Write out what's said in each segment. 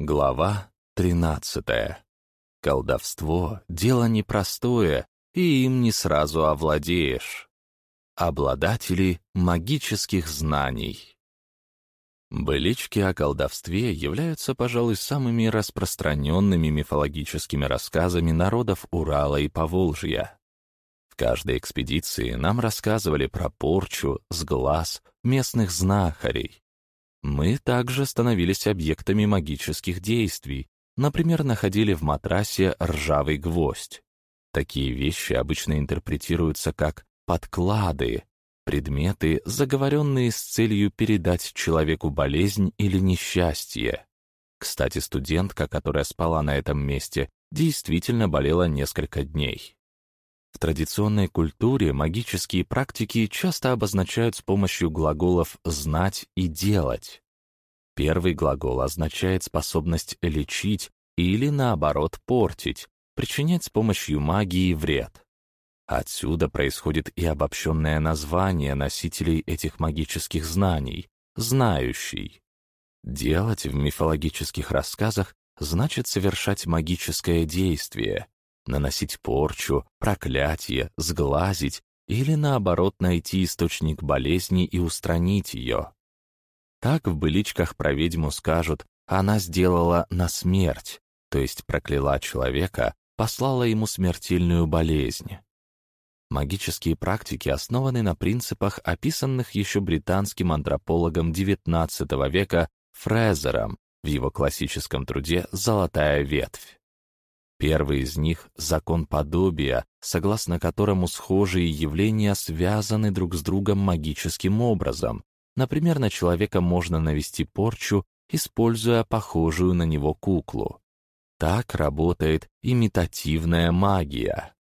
Глава 13. Колдовство — дело непростое, и им не сразу овладеешь. Обладатели магических знаний. Былички о колдовстве являются, пожалуй, самыми распространенными мифологическими рассказами народов Урала и Поволжья. В каждой экспедиции нам рассказывали про порчу, сглаз, местных знахарей, мы также становились объектами магических действий, например, находили в матрасе ржавый гвоздь. Такие вещи обычно интерпретируются как подклады, предметы, заговоренные с целью передать человеку болезнь или несчастье. Кстати, студентка, которая спала на этом месте, действительно болела несколько дней. В традиционной культуре магические практики часто обозначают с помощью глаголов «знать» и «делать». Первый глагол означает способность лечить или, наоборот, портить, причинять с помощью магии вред. Отсюда происходит и обобщенное название носителей этих магических знаний — «знающий». Делать в мифологических рассказах значит совершать магическое действие, наносить порчу, проклятие, сглазить или, наоборот, найти источник болезни и устранить ее. Так в быличках про ведьму скажут «она сделала на смерть», то есть прокляла человека, послала ему смертельную болезнь. Магические практики основаны на принципах, описанных еще британским антропологом XIX века Фрезером в его классическом труде «Золотая ветвь». Первый из них — закон подобия, согласно которому схожие явления связаны друг с другом магическим образом. Например, на человека можно навести порчу, используя похожую на него куклу. Так работает имитативная магия.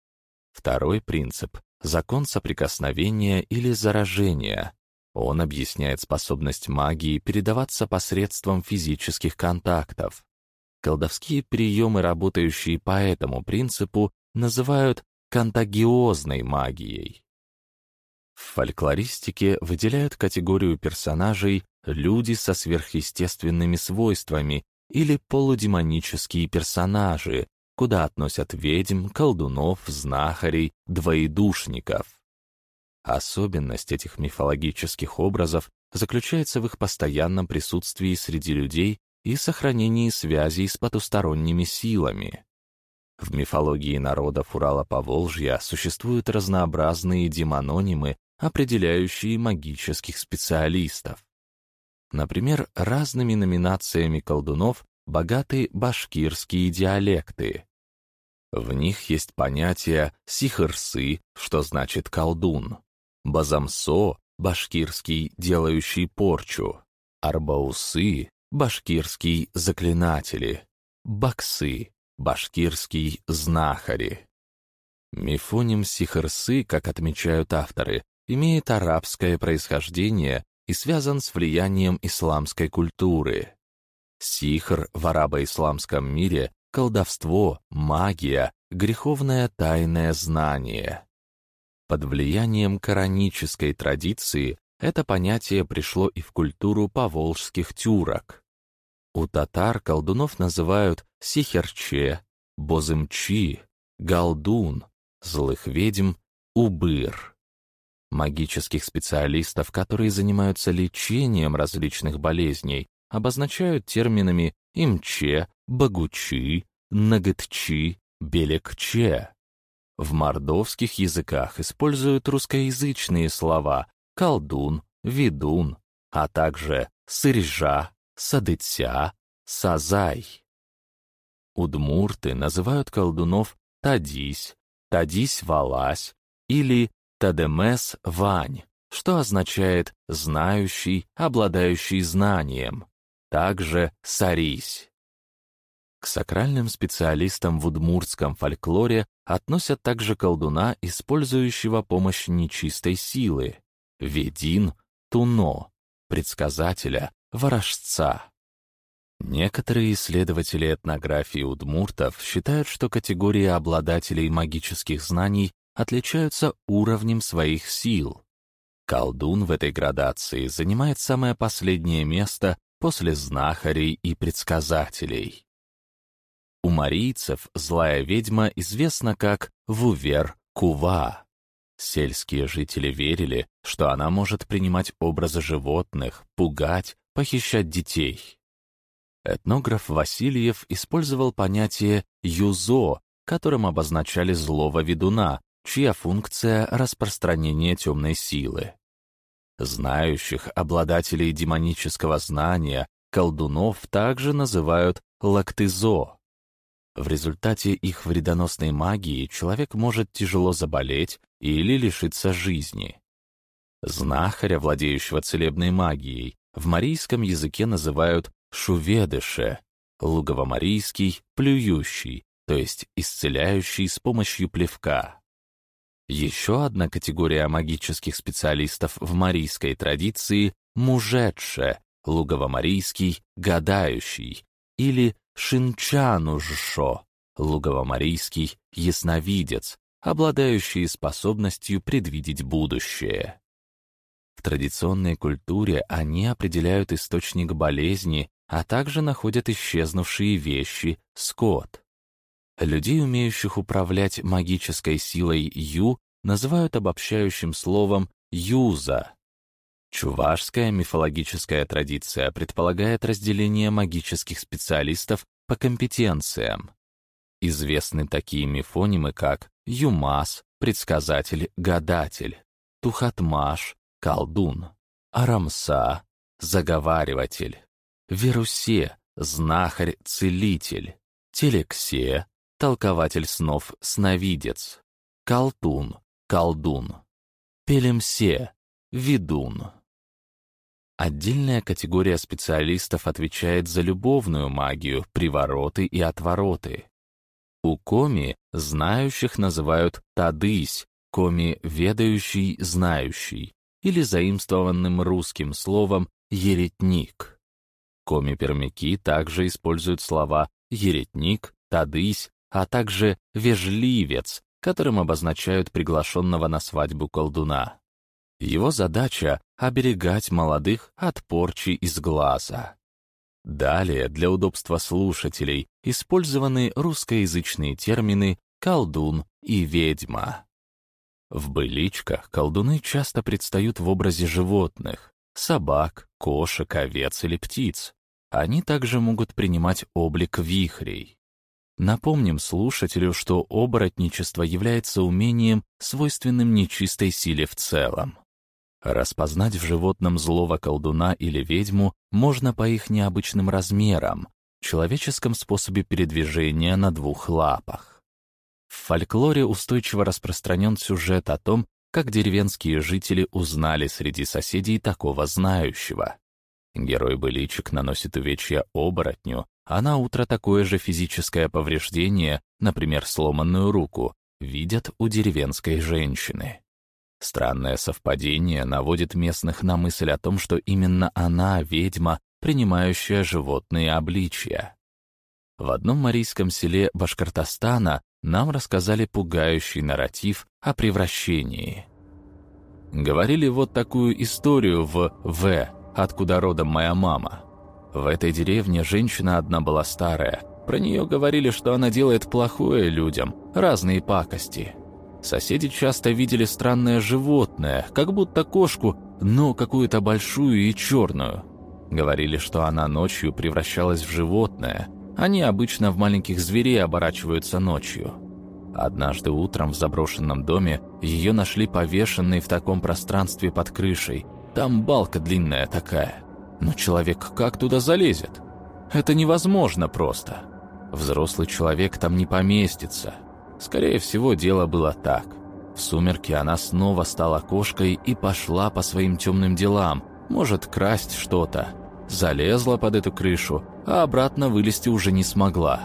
Второй принцип — закон соприкосновения или заражения. Он объясняет способность магии передаваться посредством физических контактов. Колдовские приемы, работающие по этому принципу, называют контагиозной магией. В фольклористике выделяют категорию персонажей люди со сверхъестественными свойствами или полудемонические персонажи, куда относят ведьм, колдунов, знахарей, двоедушников. Особенность этих мифологических образов заключается в их постоянном присутствии среди людей и сохранении связей с потусторонними силами. В мифологии народов Урала-Поволжья существуют разнообразные демононимы, определяющие магических специалистов. Например, разными номинациями колдунов богаты башкирские диалекты. В них есть понятие сихырсы, что значит колдун, базамсо, башкирский, делающий порчу, арбаусы, башкирский заклинатели, баксы, башкирский знахари. Мифоним сихарсы, как отмечают авторы, имеет арабское происхождение и связан с влиянием исламской культуры. Сихр в арабо-исламском мире — колдовство, магия, греховное тайное знание. Под влиянием коранической традиции это понятие пришло и в культуру поволжских тюрок. У татар колдунов называют сихерче, бозымчи, галдун, злых ведьм, убыр. Магических специалистов, которые занимаются лечением различных болезней, обозначают терминами имче, багучи, нагатчи, белекче. В мордовских языках используют русскоязычные слова колдун, ведун, а также сырьжа, Садыця, Сазай. Удмурты называют колдунов Тадись, Тадись-Валась или Тадемес-Вань, что означает «знающий, обладающий знанием», также «сарись». К сакральным специалистам в удмуртском фольклоре относят также колдуна, использующего помощь нечистой силы, ведин, туно, предсказателя, ворожца. Некоторые исследователи этнографии удмуртов считают, что категории обладателей магических знаний отличаются уровнем своих сил. Колдун в этой градации занимает самое последнее место после знахарей и предсказателей. У марийцев злая ведьма известна как Вувер-Кува. Сельские жители верили, что она может принимать образы животных, пугать, похищать детей. Этнограф Васильев использовал понятие «юзо», которым обозначали злого ведуна, чья функция — распространение темной силы. Знающих обладателей демонического знания колдунов также называют лактызо. В результате их вредоносной магии человек может тяжело заболеть или лишиться жизни. Знахаря, владеющего целебной магией, в марийском языке называют шуведыше, луговомарийский — плюющий, то есть исцеляющий с помощью плевка. Еще одна категория магических специалистов в марийской традиции — мужетше, луговомарийский, гадающий, или шинчанужшо, луговомарийский, ясновидец, обладающий способностью предвидеть будущее. Традиционной культуре они определяют источник болезни, а также находят исчезнувшие вещи, скот. Людей, умеющих управлять магической силой Ю, называют обобщающим словом «юза». Чувашская мифологическая традиция предполагает разделение магических специалистов по компетенциям. Известны такие мифонимы, как Юмас, предсказатель, гадатель, Тухатмаш, колдун, Арамса, заговариватель, Верусе, знахарь, целитель, Телексе, толкователь снов, сновидец, колтун, колдун, пелемсе, ведун. Отдельная категория специалистов отвечает за любовную магию, привороты и отвороты. У коми знающих называют тадысь, коми ведающий, знающий, или заимствованным русским словом еретник. Коми-пермяки также используют слова еретник, тадысь, а также вежливец, которым обозначают приглашенного на свадьбу колдуна. Его задача — оберегать молодых от порчи из глаза. Далее, для удобства слушателей, использованы русскоязычные термины «колдун» и «ведьма». В быличках колдуны часто предстают в образе животных — собак, кошек, овец или птиц. Они также могут принимать облик вихрей. Напомним слушателю, что оборотничество является умением, свойственным нечистой силе в целом. Распознать в животном злого колдуна или ведьму можно по их необычным размерам, человеческом способе передвижения на двух лапах. В фольклоре устойчиво распространен сюжет о том, как деревенские жители узнали среди соседей такого знающего. Герой быличек наносит увечья оборотню, а на утро такое же физическое повреждение, например, сломанную руку, видят у деревенской женщины. Странное совпадение наводит местных на мысль о том, что именно она — ведьма, принимающая животные обличья. В одном марийском селе Башкортостана нам рассказали пугающий нарратив о превращении. Говорили вот такую историю в «В», откуда родом моя мама. В этой деревне женщина одна была старая. Про нее говорили, что она делает плохое людям, разные пакости. Соседи часто видели странное животное, как будто кошку, но какую-то большую и черную. Говорили, что она ночью превращалась в животное. Они обычно в маленьких зверей оборачиваются ночью. Однажды утром в заброшенном доме ее нашли повешенной в таком пространстве под крышей. Там балка длинная такая. Но человек как туда залезет? Это невозможно просто. Взрослый человек там не поместится. Скорее всего, дело было так. В сумерки она снова стала кошкой и пошла по своим темным делам, может красть что-то. Залезла под эту крышу, а обратно вылезти уже не смогла.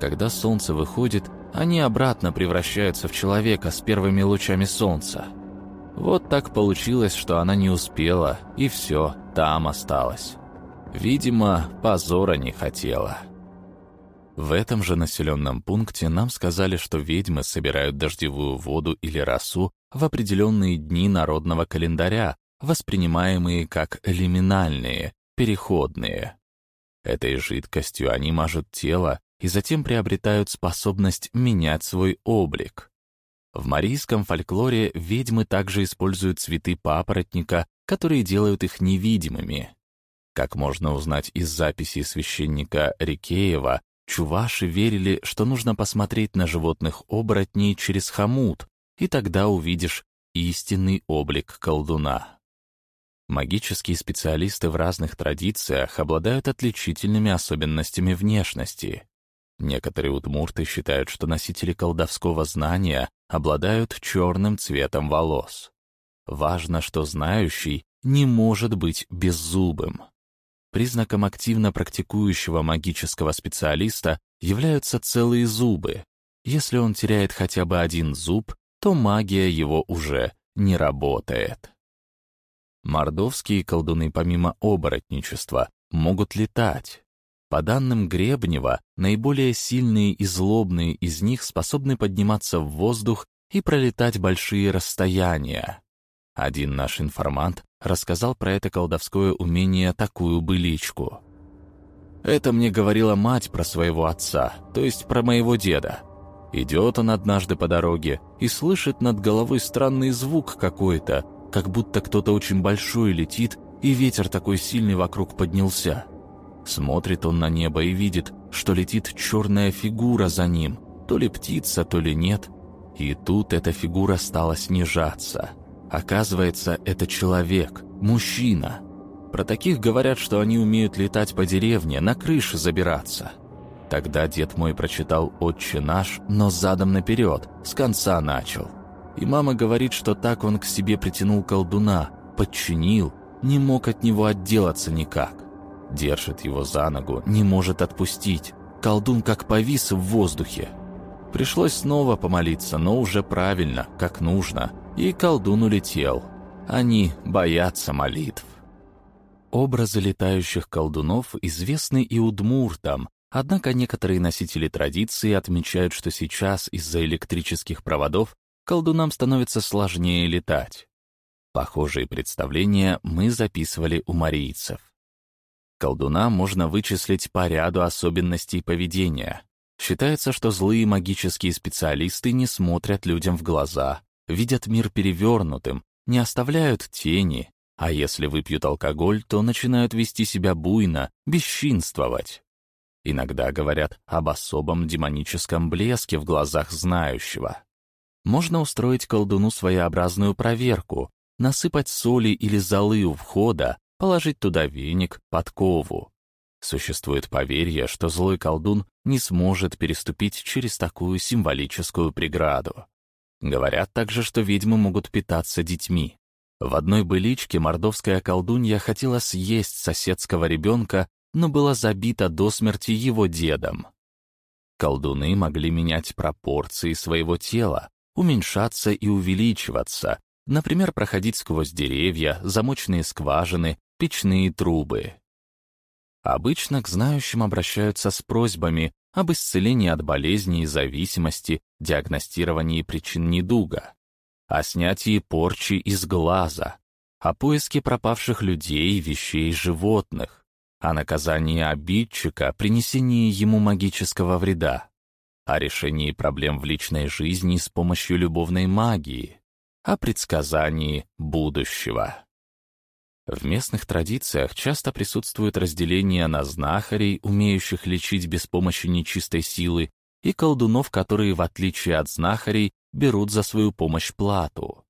Когда солнце выходит, они обратно превращаются в человека с первыми лучами солнца. Вот так получилось, что она не успела, и все, там осталась. Видимо, позора не хотела. В этом же населенном пункте нам сказали, что ведьмы собирают дождевую воду или росу в определенные дни народного календаря, воспринимаемые как лиминальные, переходные. Этой жидкостью они мажут тело и затем приобретают способность менять свой облик. В марийском фольклоре ведьмы также используют цветы папоротника, которые делают их невидимыми. Как можно узнать из записи священника Рикеева, чуваши верили, что нужно посмотреть на животных оборотней через хомут, и тогда увидишь истинный облик колдуна. Магические специалисты в разных традициях обладают отличительными особенностями внешности. Некоторые удмурты считают, что носители колдовского знания обладают черным цветом волос. Важно, что знающий не может быть беззубым. Признаком активно практикующего магического специалиста являются целые зубы. Если он теряет хотя бы один зуб, то магия его уже не работает. Мордовские колдуны помимо оборотничества могут летать. По данным Гребнева, наиболее сильные и злобные из них способны подниматься в воздух и пролетать большие расстояния. Один наш информант рассказал про это колдовское умение такую быличку. Это мне говорила мать про своего отца, то есть про моего деда. Идет он однажды по дороге и слышит над головой странный звук какой-то, как будто кто-то очень большой летит, и ветер такой сильный вокруг поднялся. Смотрит он на небо и видит, что летит черная фигура за ним, то ли птица, то ли нет. И тут эта фигура стала снижаться. Оказывается, это человек, мужчина. Про таких говорят, что они умеют летать по деревне, на крыше забираться. Тогда дед мой прочитал «Отче наш», но задом наперед, с конца начал. И мама говорит, что так он к себе притянул колдуна, подчинил, не мог от него отделаться никак. Держит его за ногу, не может отпустить. Колдун как повис в воздухе. Пришлось снова помолиться, но уже правильно, как нужно. И колдун улетел. Они боятся молитв. Образы летающих колдунов известны и удмуртам, однако некоторые носители традиции отмечают, что сейчас из-за электрических проводов колдунам становится сложнее летать. Похожие представления мы записывали у марийцев. Колдуна можно вычислить по ряду особенностей поведения. Считается, что злые магические специалисты не смотрят людям в глаза, видят мир перевернутым, не оставляют тени, а если выпьют алкоголь, то начинают вести себя буйно, бесчинствовать. Иногда говорят об особом демоническом блеске в глазах знающего. Можно устроить колдуну своеобразную проверку, насыпать соли или золы у входа, положить туда веник, подкову. Существует поверье, что злой колдун не сможет переступить через такую символическую преграду. Говорят также, что ведьмы могут питаться детьми. В одной быличке мордовская колдунья хотела съесть соседского ребенка, но была забита до смерти его дедом. Колдуны могли менять пропорции своего тела, уменьшаться и увеличиваться, например, проходить сквозь деревья, замочные скважины, печные трубы. Обычно к знающим обращаются с просьбами об исцелении от болезней и зависимости, диагностировании причин недуга, о снятии порчи из глаза, о поиске пропавших людей, вещей, животных, о наказании обидчика, принесении ему магического вреда, о решении проблем в личной жизни с помощью любовной магии, о предсказании будущего. В местных традициях часто присутствует разделение на знахарей, умеющих лечить без помощи нечистой силы, и колдунов, которые, в отличие от знахарей, берут за свою помощь плату.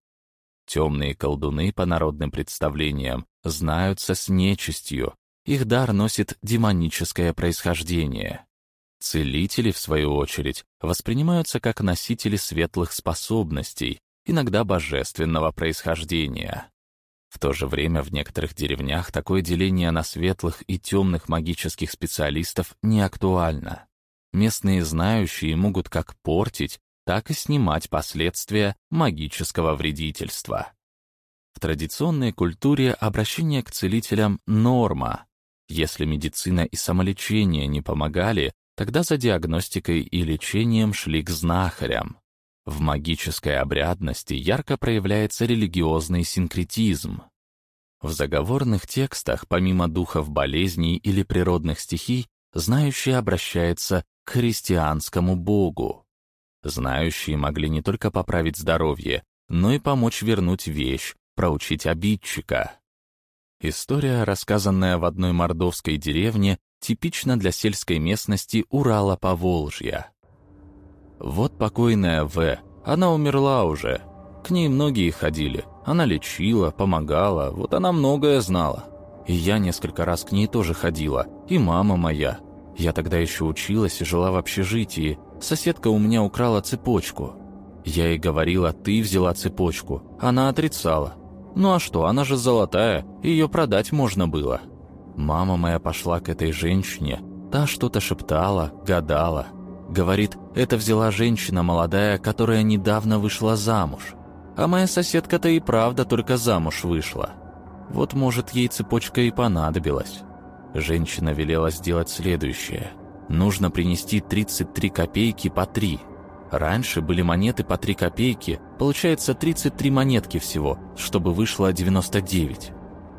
Темные колдуны, по народным представлениям, знаются с нечистью, их дар носит демоническое происхождение. Целители, в свою очередь, воспринимаются как носители светлых способностей, иногда божественного происхождения. В то же время в некоторых деревнях такое деление на светлых и темных магических специалистов не актуально. Местные знающие могут как портить, так и снимать последствия магического вредительства. В традиционной культуре обращение к целителям — норма. Если медицина и самолечение не помогали, Тогда за диагностикой и лечением шли к знахарям. В магической обрядности ярко проявляется религиозный синкретизм. В заговорных текстах, помимо духов болезней или природных стихий, знающий обращается к христианскому богу. Знающие могли не только поправить здоровье, но и помочь вернуть вещь, проучить обидчика. История, рассказанная в одной мордовской деревне, типична для сельской местности Урала-Поволжья. Вот покойная В. Она умерла уже. К ней многие ходили. Она лечила, помогала, вот она многое знала. И я несколько раз к ней тоже ходила, и мама моя. Я тогда еще училась и жила в общежитии. Соседка у меня украла цепочку. Я ей говорила, ты взяла цепочку. Она отрицала. Ну а что, она же золотая, ее продать можно было. Мама моя пошла к этой женщине. Та что-то шептала, гадала. Говорит, это взяла женщина молодая, которая недавно вышла замуж. А моя соседка-то и правда только замуж вышла. Вот, может, ей цепочка и понадобилась. Женщина велела сделать следующее. Нужно принести 33 копейки по 3. Раньше были монеты по 3 копейки, получается 33 монетки всего, чтобы вышло 99.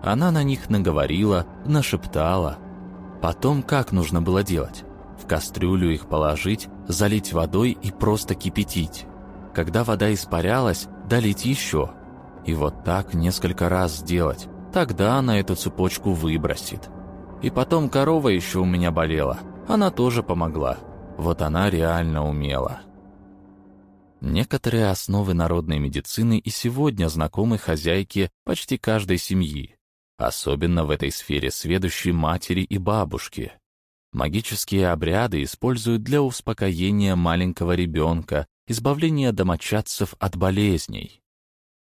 Она на них наговорила, нашептала. Потом как нужно было делать? В кастрюлю их положить, залить водой и просто кипятить. Когда вода испарялась, долить еще. И вот так несколько раз сделать. Тогда она эту цепочку выбросит. И потом корова еще у меня болела. Она тоже помогла. Вот она реально умела. Некоторые основы народной медицины и сегодня знакомы хозяйке почти каждой семьи, особенно в этой сфере сведущей матери и бабушки. Магические обряды используют для успокоения маленького ребенка, избавления домочадцев от болезней.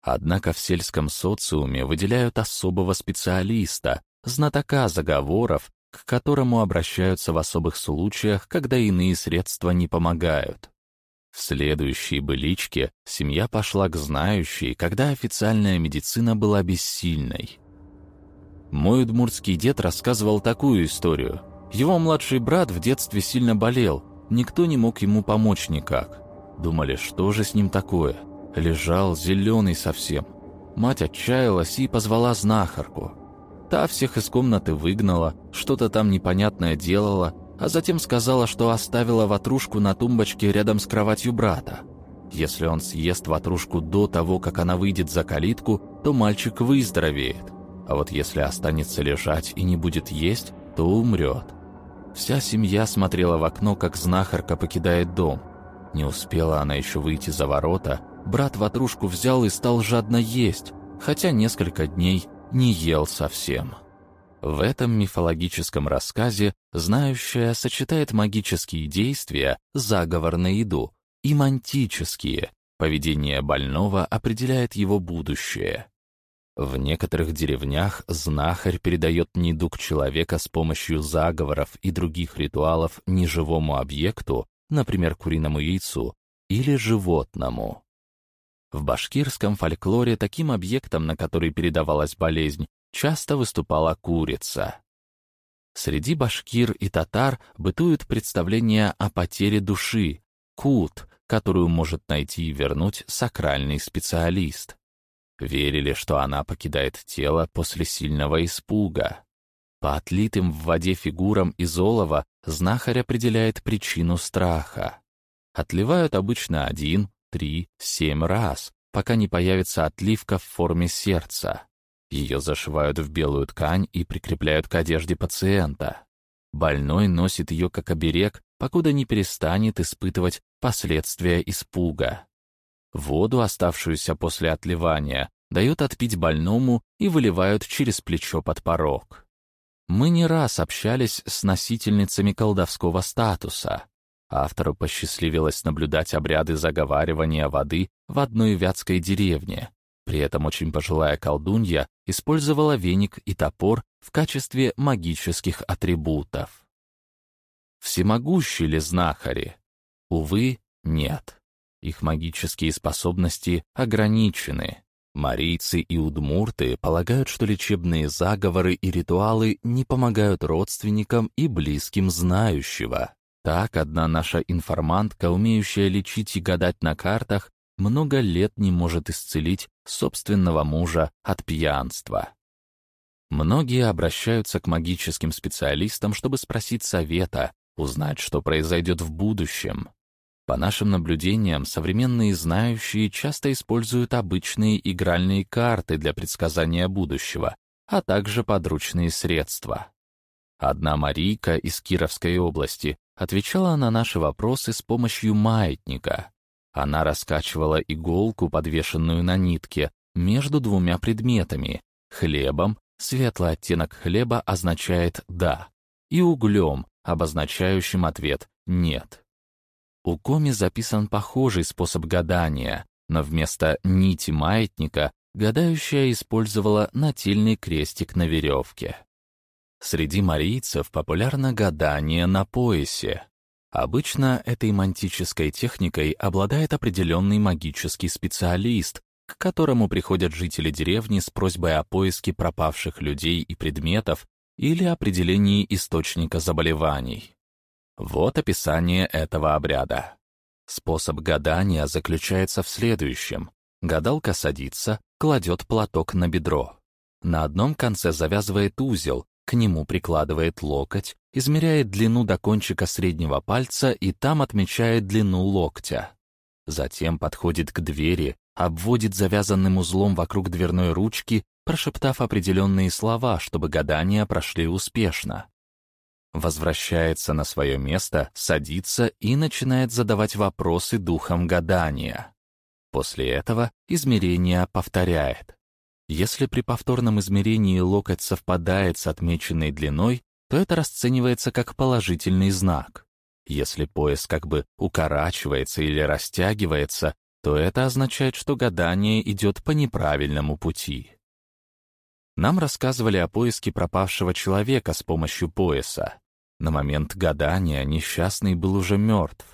Однако в сельском социуме выделяют особого специалиста, знатока заговоров, к которому обращаются в особых случаях, когда иные средства не помогают. В следующей быличке семья пошла к знающей, когда официальная медицина была бессильной. Мой удмуртский дед рассказывал такую историю — его младший брат в детстве сильно болел, никто не мог ему помочь никак. Думали, что же с ним такое? Лежал зеленый совсем. Мать отчаялась и позвала знахарку. Та всех из комнаты выгнала, что-то там непонятное делала, а затем сказала, что оставила ватрушку на тумбочке рядом с кроватью брата. Если он съест ватрушку до того, как она выйдет за калитку, то мальчик выздоровеет. А вот если останется лежать и не будет есть, то умрет. Вся семья смотрела в окно, как знахарка покидает дом. Не успела она еще выйти за ворота, брат ватрушку взял и стал жадно есть, хотя несколько дней не ел совсем. В этом мифологическом рассказе знающая сочетает магические действия, заговор на еду, и мантические. Поведение больного определяет его будущее. В некоторых деревнях знахарь передает недуг человека с помощью заговоров и других ритуалов неживому объекту, например, куриному яйцу, или животному. В башкирском фольклоре таким объектом, на который передавалась болезнь, часто выступала курица. Среди башкир и татар бытуют представления о потере души, кут, которую может найти и вернуть сакральный специалист. Верили, что она покидает тело после сильного испуга. По отлитым в воде фигурам из олова знахарь определяет причину страха. Отливают обычно один, три, семь раз, пока не появится отливка в форме сердца. Ее зашивают в белую ткань и прикрепляют к одежде пациента. Больной носит ее как оберег, покуда не перестанет испытывать последствия испуга. Воду, оставшуюся после отливания, дают отпить больному и выливают через плечо под порог. Мы не раз общались с носительницами колдовского статуса. Автору посчастливилось наблюдать обряды заговаривания воды в одной вятской деревне. При этом очень пожилая колдунья использовала веник и топор в качестве магических атрибутов. Всемогущие ли знахари? Увы, нет. Их магические способности ограничены. Марийцы и удмурты полагают, что лечебные заговоры и ритуалы не помогают родственникам и близким знающего. Так одна наша информантка, умеющая лечить и гадать на картах, много лет не может исцелить собственного мужа от пьянства. Многие обращаются к магическим специалистам, чтобы спросить совета, узнать, что произойдет в будущем. По нашим наблюдениям, современные знающие часто используют обычные игральные карты для предсказания будущего, а также подручные средства. Одна Марийка из Кировской области отвечала на наши вопросы с помощью маятника. Она раскачивала иголку, подвешенную на нитке, между двумя предметами — хлебом, светлый оттенок хлеба означает «да», и углем, обозначающим ответ «нет». У Коми записан похожий способ гадания, но вместо нити маятника гадающая использовала нательный крестик на веревке. Среди марийцев популярно гадание на поясе. Обычно этой мантической техникой обладает определенный магический специалист, к которому приходят жители деревни с просьбой о поиске пропавших людей и предметов или определении источника заболеваний. Вот описание этого обряда. Способ гадания заключается в следующем. Гадалка садится, кладет платок на бедро. На одном конце завязывает узел, к нему прикладывает локоть, измеряет длину до кончика среднего пальца и там отмечает длину локтя. Затем подходит к двери, обводит завязанным узлом вокруг дверной ручки, прошептав определенные слова, чтобы гадания прошли успешно возвращается на свое место, садится и начинает задавать вопросы духом гадания. После этого измерение повторяет. Если при повторном измерении локоть совпадает с отмеченной длиной, то это расценивается как положительный знак. Если пояс как бы укорачивается или растягивается, то это означает, что гадание идет по неправильному пути. Нам рассказывали о поиске пропавшего человека с помощью пояса. На момент гадания несчастный был уже мертв.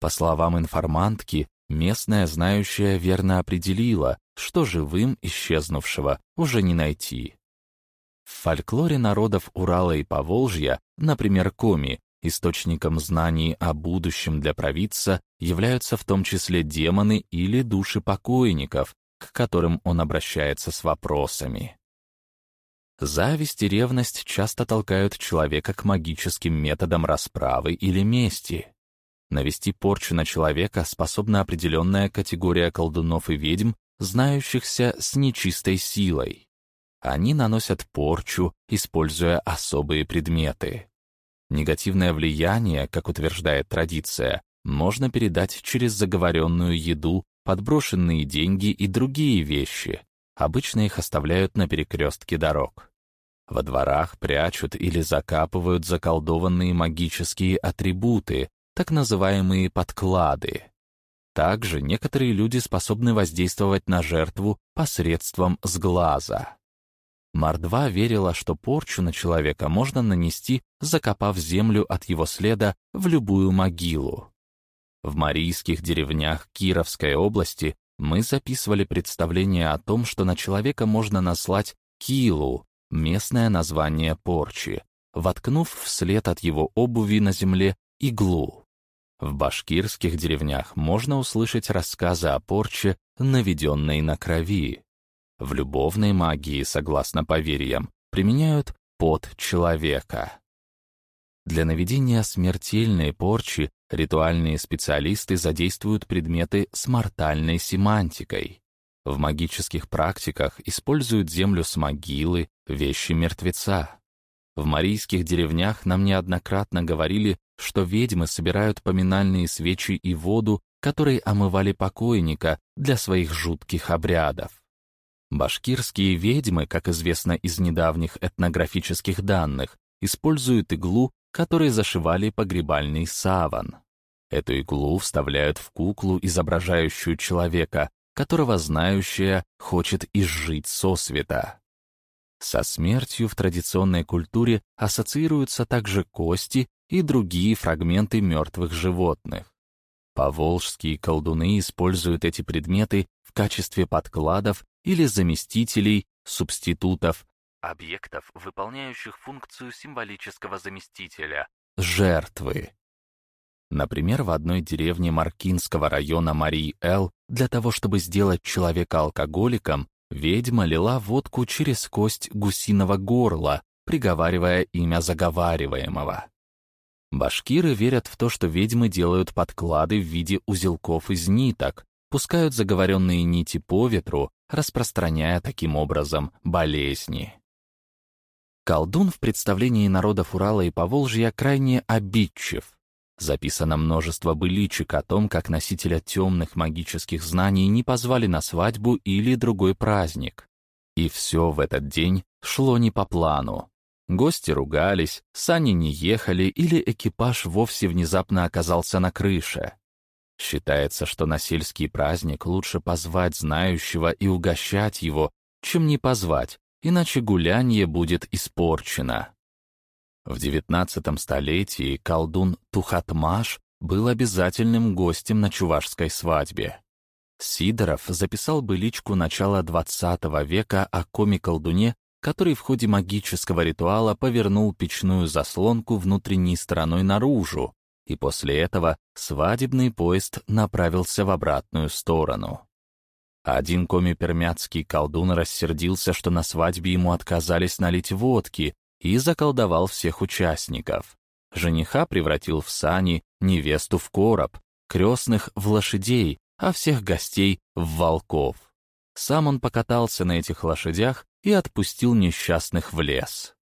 По словам информантки, местная знающая верно определила, что живым исчезнувшего уже не найти. В фольклоре народов Урала и Поволжья, например, Коми, источником знаний о будущем для провидца являются в том числе демоны или души покойников, к которым он обращается с вопросами. Зависть и ревность часто толкают человека к магическим методам расправы или мести. Навести порчу на человека способна определенная категория колдунов и ведьм, знающихся с нечистой силой. Они наносят порчу, используя особые предметы. Негативное влияние, как утверждает традиция, можно передать через заговоренную еду, подброшенные деньги и другие вещи, Обычно их оставляют на перекрестке дорог. Во дворах прячут или закапывают заколдованные магические атрибуты, так называемые подклады. Также некоторые люди способны воздействовать на жертву посредством сглаза. Мордва верила, что порчу на человека можно нанести, закопав землю от его следа в любую могилу. В марийских деревнях Кировской области мы записывали представление о том, что на человека можно наслать килу, местное название порчи, воткнув вслед от его обуви на земле иглу. В башкирских деревнях можно услышать рассказы о порче, наведенной на крови. В любовной магии, согласно поверьям, применяют пот человека. Для наведения смертельной порчи ритуальные специалисты задействуют предметы с мортальной семантикой. В магических практиках используют землю с могилы, вещи мертвеца. В марийских деревнях нам неоднократно говорили, что ведьмы собирают поминальные свечи и воду, которой омывали покойника для своих жутких обрядов. Башкирские ведьмы, как известно из недавних этнографических данных, используют иглу которые зашивали погребальный саван. Эту иглу вставляют в куклу, изображающую человека, которого знающая хочет изжить сосвета. Со смертью в традиционной культуре ассоциируются также кости и другие фрагменты мертвых животных. Поволжские колдуны используют эти предметы в качестве подкладов или заместителей, субститутов объектов, выполняющих функцию символического заместителя — жертвы. Например, в одной деревне Маркинского района Марии-Эл для того, чтобы сделать человека алкоголиком, Ведьма лила водку через кость гусиного горла, приговаривая имя заговариваемого. Башкиры верят в то, что ведьмы делают подклады в виде узелков из ниток, пускают заговоренные нити по ветру, распространяя таким образом болезни. Колдун в представлении народов Урала и Поволжья крайне обидчив. Записано множество быличек о том, как носителя темных магических знаний не позвали на свадьбу или другой праздник. И все в этот день шло не по плану. Гости ругались, сани не ехали или экипаж вовсе внезапно оказался на крыше. Считается, что на сельский праздник лучше позвать знающего и угощать его, чем не позвать, иначе гулянье будет испорчено. В XIX столетии колдун Тухатмаш был обязательным гостем на чувашской свадьбе. Сидоров записал быличку начала XX века о коме-колдуне, который в ходе магического ритуала повернул печную заслонку внутренней стороной наружу, и после этого свадебный поезд направился в обратную сторону. Один коми-пермяцкий колдун рассердился, что на свадьбе ему отказались налить водки, и заколдовал всех участников. Жениха превратил в сани, невесту в короб, крестных в лошадей, а всех гостей в волков. Сам он покатался на этих лошадях и отпустил несчастных в лес.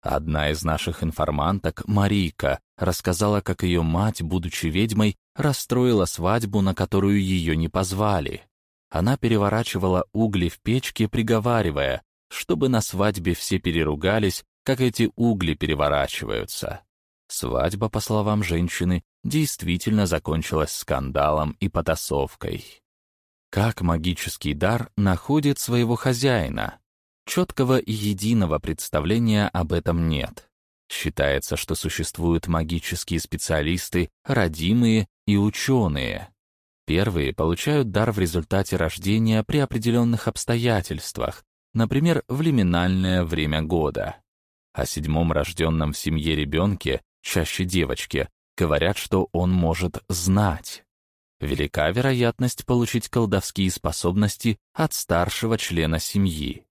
Одна из наших информанток, Марийка, рассказала, как ее мать, будучи ведьмой, расстроила свадьбу, на которую ее не позвали. Она переворачивала угли в печке, приговаривая, чтобы на свадьбе все переругались как эти угли переворачиваются. Свадьба, по словам женщины, действительно закончилась скандалом и потасовкой. Как магический дар находит своего хозяина? Четкого и единого представления об этом нет. Считается, что существуют магические специалисты, родимые и ученые. Первые получают дар в результате рождения при определенных обстоятельствах, например, в лиминальное время года. О седьмом рожденном в семье ребенке, чаще девочке, говорят, что он может знать. Велика вероятность получить колдовские способности от старшего члена семьи.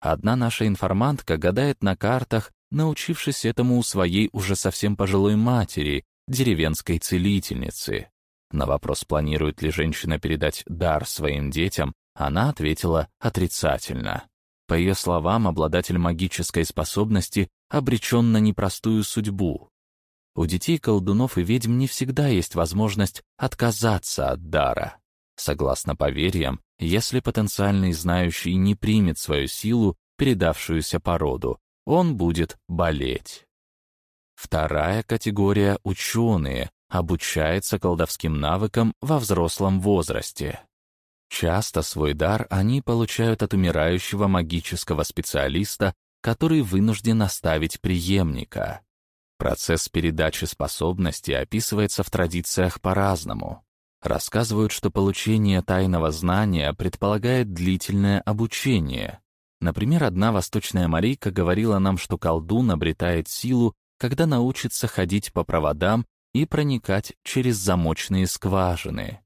Одна наша информантка гадает на картах, научившись этому у своей уже совсем пожилой матери, деревенской целительницы. На вопрос, планирует ли женщина передать дар своим детям, она ответила отрицательно. По ее словам, обладатель магической способности обречен на непростую судьбу. У детей колдунов и ведьм не всегда есть возможность отказаться от дара. Согласно поверьям, если потенциальный знающий не примет свою силу, передавшуюся по роду, он будет болеть. Вторая категория — ученые, обучается колдовским навыкам во взрослом возрасте. Часто свой дар они получают от умирающего магического специалиста, который вынужден оставить преемника. Процесс передачи способностей описывается в традициях по-разному. Рассказывают, что получение тайного знания предполагает длительное обучение. Например, одна восточная марийка говорила нам, что колдун обретает силу, когда научится ходить по проводам и проникать через замочные скважины.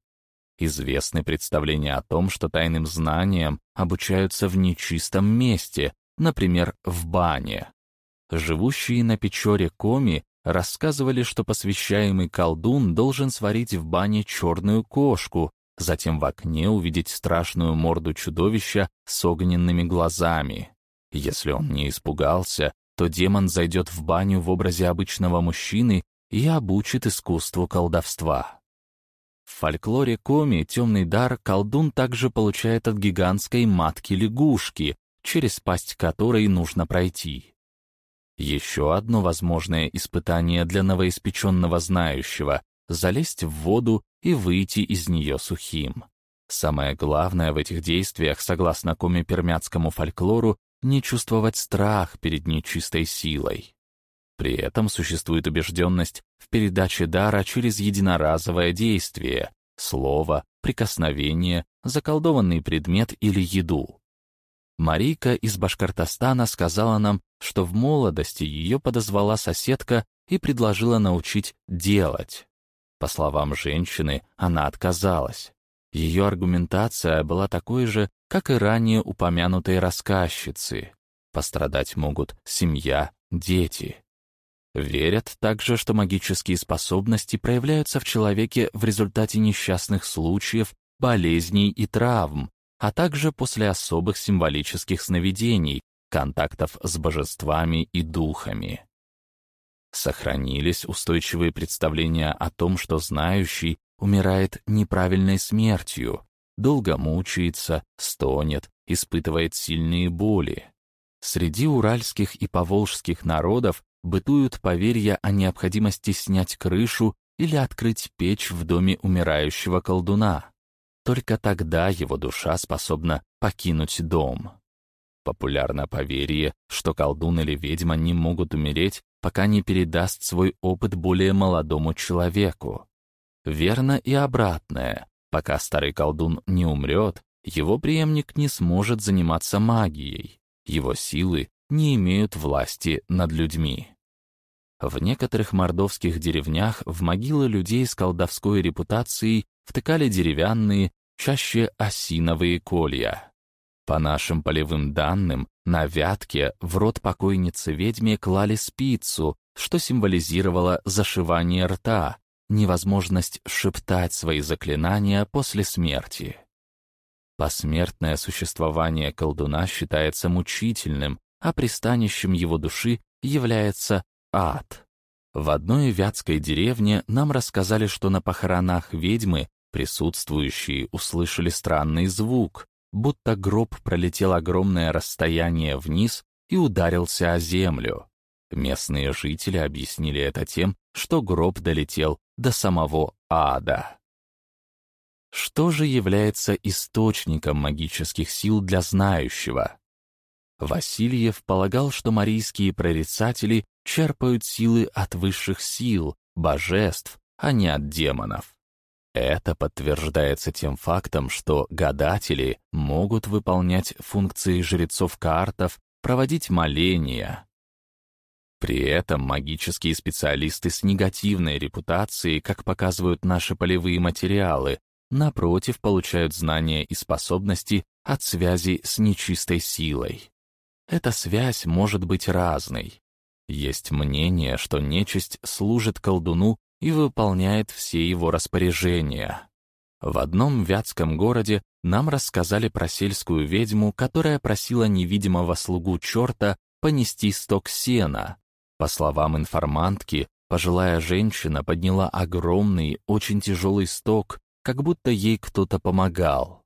Известны представления о том, что тайным знаниям обучаются в нечистом месте, например, в бане. Живущие на Печоре Коми рассказывали, что посвящаемый колдун должен сварить в бане черную кошку, затем в окне увидеть страшную морду чудовища с огненными глазами. Если он не испугался, то демон зайдет в баню в образе обычного мужчины и обучит искусству колдовства. В фольклоре Коми темный дар колдун также получает от гигантской матки-лягушки, через пасть которой нужно пройти. Еще одно возможное испытание для новоиспеченного знающего — залезть в воду и выйти из нее сухим. Самое главное в этих действиях, согласно коми-пермяцкому фольклору, не чувствовать страх перед нечистой силой. При этом существует убежденность в передаче дара через единоразовое действие, слово, прикосновение, заколдованный предмет или еду. Марийка из Башкортостана сказала нам, что в молодости ее подозвала соседка и предложила научить делать. По словам женщины, она отказалась. Ее аргументация была такой же, как и ранее упомянутой рассказчицы. Пострадать могут семья, дети. Верят также, что магические способности проявляются в человеке в результате несчастных случаев, болезней и травм, а также после особых символических сновидений, контактов с божествами и духами. Сохранились устойчивые представления о том, что знающий умирает неправильной смертью, долго мучается, стонет, испытывает сильные боли. Среди уральских и поволжских народов бытуют поверья о необходимости снять крышу или открыть печь в доме умирающего колдуна. Только тогда его душа способна покинуть дом. Популярно поверье, что колдун или ведьма не могут умереть, пока не передаст свой опыт более молодому человеку. Верно и обратное. Пока старый колдун не умрет, его преемник не сможет заниматься магией. Его силы не имеют власти над людьми. В некоторых мордовских деревнях в могилы людей с колдовской репутацией втыкали деревянные, чаще осиновые колья. По нашим полевым данным, на вятке в рот покойницы-ведьме клали спицу, что символизировало зашивание рта, невозможность шептать свои заклинания после смерти. Посмертное существование колдуна считается мучительным, а пристанищем его души является ад. В одной вятской деревне нам рассказали, что на похоронах ведьмы присутствующие услышали странный звук, будто гроб пролетел огромное расстояние вниз и ударился о землю. Местные жители объяснили это тем, что гроб долетел до самого ада. Что же является источником магических сил для знающего? Васильев полагал, что марийские прорицатели черпают силы от высших сил, божеств, а не от демонов. Это подтверждается тем фактом, что гадатели могут выполнять функции жрецов-картов, проводить моления. При этом магические специалисты с негативной репутацией, как показывают наши полевые материалы, напротив, получают знания и способности от связи с нечистой силой. Эта связь может быть разной. Есть мнение, что нечисть служит колдуну и выполняет все его распоряжения. В одном вятском городе нам рассказали про сельскую ведьму, которая просила невидимого слугу черта понести сток сена. По словам информантки, пожилая женщина подняла огромный, очень тяжелый сток, как будто ей кто-то помогал.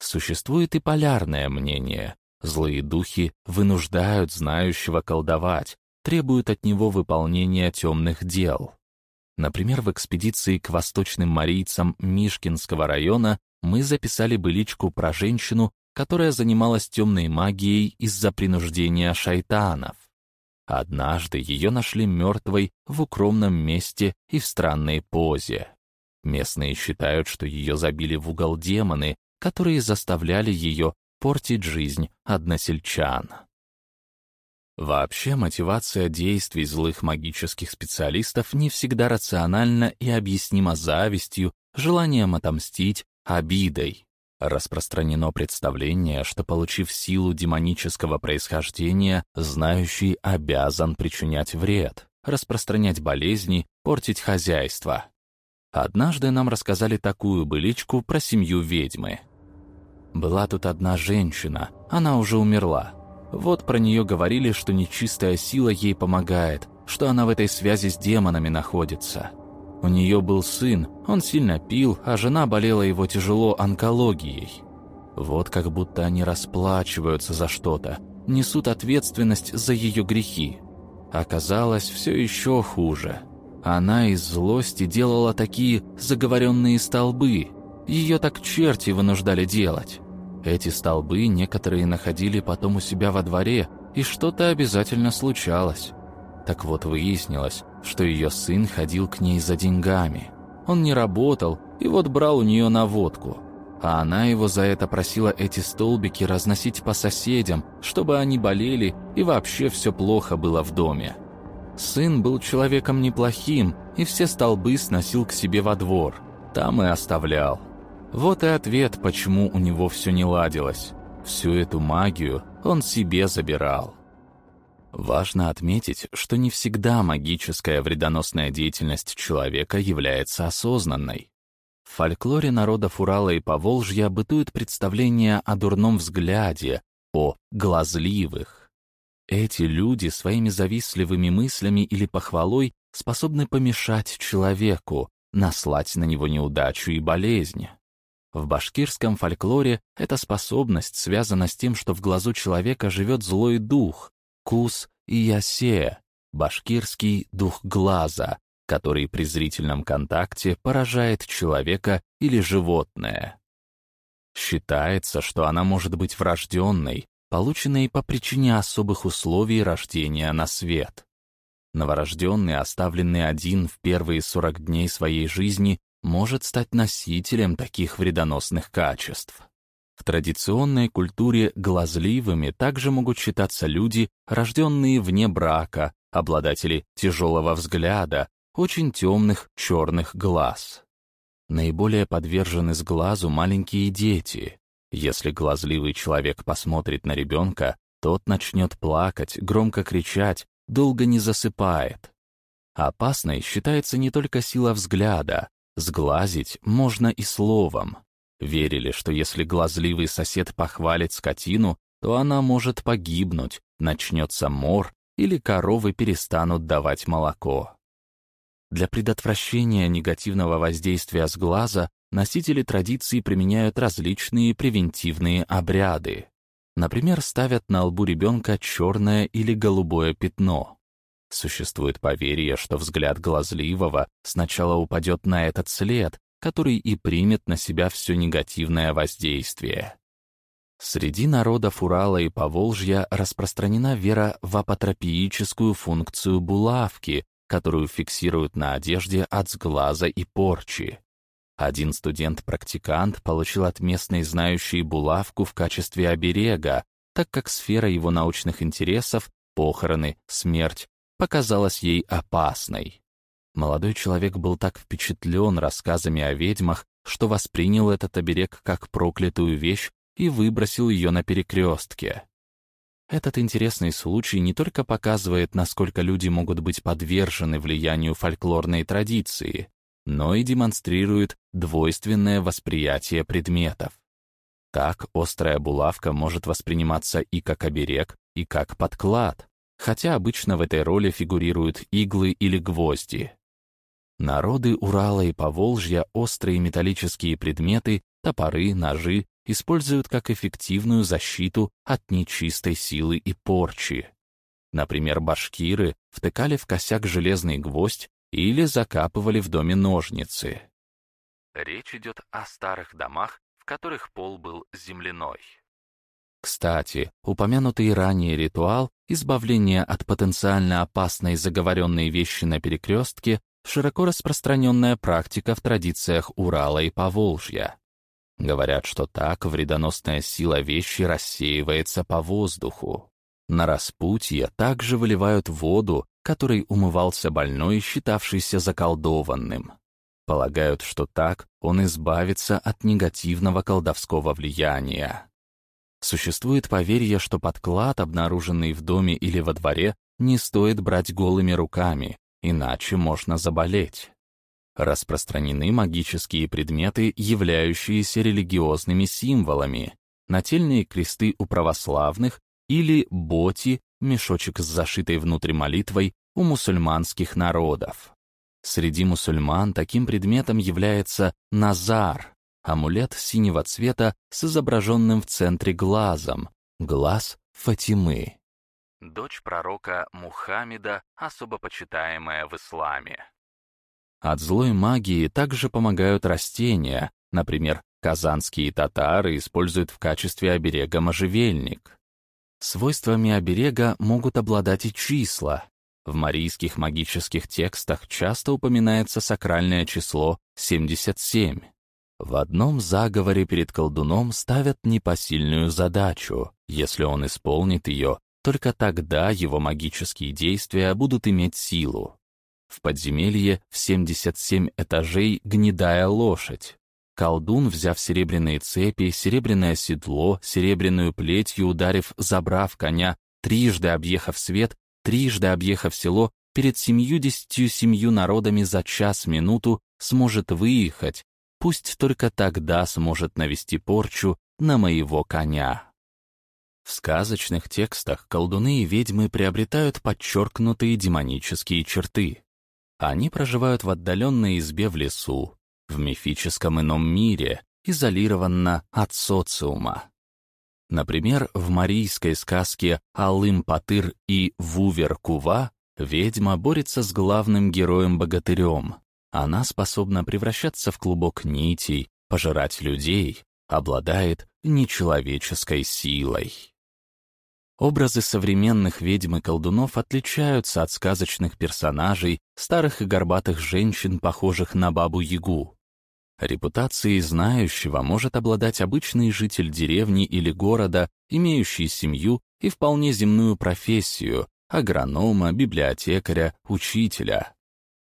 Существует и полярное мнение. Злые духи вынуждают знающего колдовать, требуют от него выполнения темных дел. Например, в экспедиции к восточным марийцам Мишкинского района мы записали быличку про женщину, которая занималась темной магией из-за принуждения шайтанов. Однажды ее нашли мертвой в укромном месте и в странной позе. Местные считают, что ее забили в угол демоны, которые заставляли ее портить жизнь односельчан. Вообще, мотивация действий злых магических специалистов не всегда рациональна и объяснима завистью, желанием отомстить, обидой. Распространено представление, что, получив силу демонического происхождения, знающий обязан причинять вред, распространять болезни, портить хозяйство. Однажды нам рассказали такую быличку про семью ведьмы. Была тут одна женщина, она уже умерла. Вот про нее говорили, что нечистая сила ей помогает, что она в этой связи с демонами находится. У нее был сын, он сильно пил, а жена болела его тяжело онкологией. Вот как будто они расплачиваются за что-то, несут ответственность за ее грехи. Оказалось, все еще хуже. Она из злости делала такие заговоренные столбы. Ее так черти вынуждали делать. Эти столбы некоторые находили потом у себя во дворе, и что-то обязательно случалось. Так вот выяснилось, что ее сын ходил к ней за деньгами. Он не работал, и вот брал у нее наводку. А она его за это просила эти столбики разносить по соседям, чтобы они болели, и вообще все плохо было в доме. Сын был человеком неплохим, и все столбы сносил к себе во двор. Там и оставлял. Вот и ответ, почему у него все не ладилось. Всю эту магию он себе забирал. Важно отметить, что не всегда магическая вредоносная деятельность человека является осознанной. В фольклоре народов Урала и Поволжья бытует представление о дурном взгляде, о глазливых. Эти люди своими завистливыми мыслями или похвалой способны помешать человеку, наслать на него неудачу и болезнь. В башкирском фольклоре эта способность связана с тем, что в глазу человека живет злой дух, Кус и Ясе, башкирский дух глаза, который при зрительном контакте поражает человека или животное. Считается, что она может быть врожденной, полученной по причине особых условий рождения на свет. Новорожденный, оставленный один в первые 40 дней своей жизни, может стать носителем таких вредоносных качеств. В традиционной культуре глазливыми также могут считаться люди, рожденные вне брака, обладатели тяжелого взгляда, очень темных черных глаз. Наиболее подвержены сглазу маленькие дети. Если глазливый человек посмотрит на ребенка, тот начнет плакать, громко кричать, долго не засыпает. Опасной считается не только сила взгляда, сглазить можно и словом. Верили, что если глазливый сосед похвалит скотину, то она может погибнуть, начнется мор или коровы перестанут давать молоко. Для предотвращения негативного воздействия с глаза носители традиции применяют различные превентивные обряды. Например, ставят на лбу ребенка черное или голубое пятно. Существует поверье, что взгляд глазливого сначала упадет на этот след, который и примет на себя все негативное воздействие. Среди народов Урала и Поволжья распространена вера в апотропиическую функцию булавки, которую фиксируют на одежде от сглаза и порчи. Один студент-практикант получил от местной знающей булавку в качестве оберега, так как сфера его научных интересов, похороны, смерть, показалась ей опасной. Молодой человек был так впечатлен рассказами о ведьмах, что воспринял этот оберег как проклятую вещь и выбросил ее на перекрестке. Этот интересный случай не только показывает, насколько люди могут быть подвержены влиянию фольклорной традиции, но и демонстрирует двойственное восприятие предметов. Так острая булавка может восприниматься и как оберег, и как подклад, хотя обычно в этой роли фигурируют иглы или гвозди. Народы Урала и Поволжья острые металлические предметы, топоры, ножи используют как эффективную защиту от нечистой силы и порчи. Например, башкиры втыкали в косяк железный гвоздь или закапывали в доме ножницы. Речь идет о старых домах, в которых пол был земляной. Кстати, упомянутый ранее ритуал избавления от потенциально опасной заговоренной вещи на перекрестке широко распространенная практика в традициях Урала и Поволжья. Говорят, что так вредоносная сила вещи рассеивается по воздуху. На распутье также выливают воду, которой умывался больной, считавшийся заколдованным. Полагают, что так он избавится от негативного колдовского влияния. Существует поверье, что подклад, обнаруженный в доме или во дворе, не стоит брать голыми руками, иначе можно заболеть. Распространены магические предметы, являющиеся религиозными символами, нательные кресты у православных или боти, мешочек с зашитой внутрь молитвой у мусульманских народов. Среди мусульман таким предметом является назар, амулет синего цвета с изображенным в центре глазом, глаз Фатимы дочь пророка Мухаммеда, особо почитаемая в исламе. От злой магии также помогают растения, например, казанские татары используют в качестве оберега можжевельник. Свойствами оберега могут обладать и числа. В марийских магических текстах часто упоминается сакральное число 77. В одном заговоре перед колдуном ставят непосильную задачу. Если он исполнит ее, только тогда его магические действия будут иметь силу. В подземелье в 77 этажей гнедая лошадь. колдун, взяв серебряные цепи, серебряное седло, серебряную плетью ударив, забрав коня, трижды объехав свет, трижды объехав село, перед семьюдесятью семью народами за час-минуту сможет выехать, пусть только тогда сможет навести порчу на моего коня. В сказочных текстах колдуны и ведьмы приобретают подчеркнутые демонические черты. Они проживают в отдаленной избе в лесу, в мифическом ином мире, изолированно от социума. Например, в марийской сказке «Алым-Патыр» и «Вувер-Кува» ведьма борется с главным героем-богатырем. Она способна превращаться в клубок нитей, пожирать людей, обладает нечеловеческой силой. Образы современных ведьм и колдунов отличаются от сказочных персонажей, старых и горбатых женщин, похожих на бабу-ягу. Репутацией знающего может обладать обычный житель деревни или города, имеющий семью и вполне земную профессию — агронома, библиотекаря, учителя.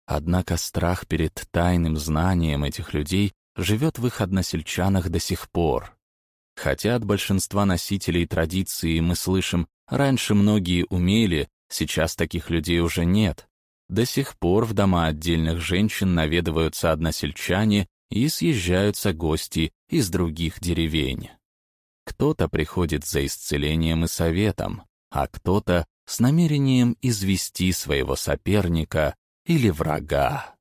Однако страх перед тайным знанием этих людей живет в их односельчанах до сих пор. Хотя от большинства носителей традиции мы слышим «раньше многие умели, сейчас таких людей уже нет», до сих пор в дома отдельных женщин наведываются односельчане и съезжаются гости из других деревень. Кто-то приходит за исцелением и советом, а кто-то с намерением извести своего соперника или врага.